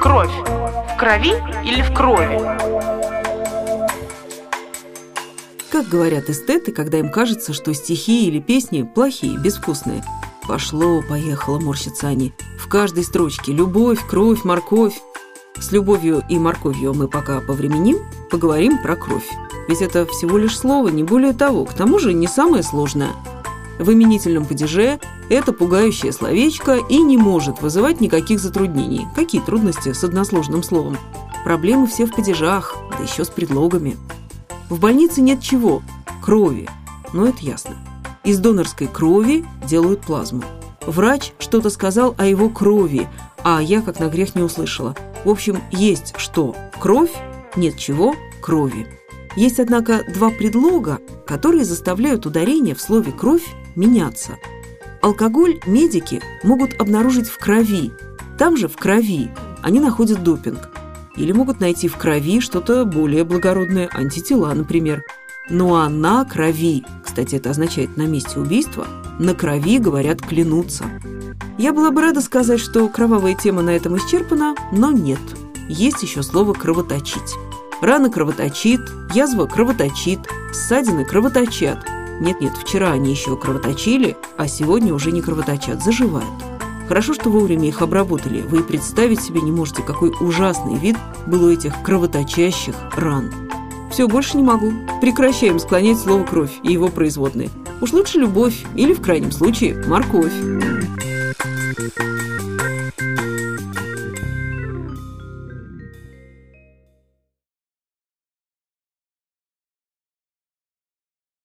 Кровь в крови или в крови? Как говорят эстеты, когда им кажется, что стихи или песни плохие, безвкусные. Пошло, поехало, морщатся они. В каждой строчке любовь, кровь, морковь. С любовью и морковью мы пока повременим, поговорим про кровь. Ведь это всего лишь слово, не более того. К тому же не самое сложное. В именительном падеже это пугающее словечко и не может вызывать никаких затруднений. Какие трудности с односложным словом? Проблемы все в падежах, да еще с предлогами. В больнице нет чего? Крови. Но это ясно. Из донорской крови делают плазму. Врач что-то сказал о его крови, а я как на грех не услышала. В общем, есть что? Кровь? Нет чего? Крови. Есть, однако, два предлога, которые заставляют ударение в слове «кровь» меняться. Алкоголь медики могут обнаружить в крови. Там же, в крови, они находят допинг. Или могут найти в крови что-то более благородное, антитела, например. Ну а на крови, кстати, это означает на месте убийства, на крови, говорят, клянутся. Я была бы рада сказать, что кровавая тема на этом исчерпана, но нет. Есть еще слово «кровоточить». Рана кровоточит, язва кровоточит, ссадины кровоточат. Нет-нет, вчера они еще кровоточили, а сегодня уже не кровоточат, заживают. Хорошо, что вовремя их обработали. Вы представить себе не можете, какой ужасный вид был у этих кровоточащих ран. Все, больше не могу. Прекращаем склонять слово «кровь» и его производные. Уж лучше любовь или, в крайнем случае, морковь.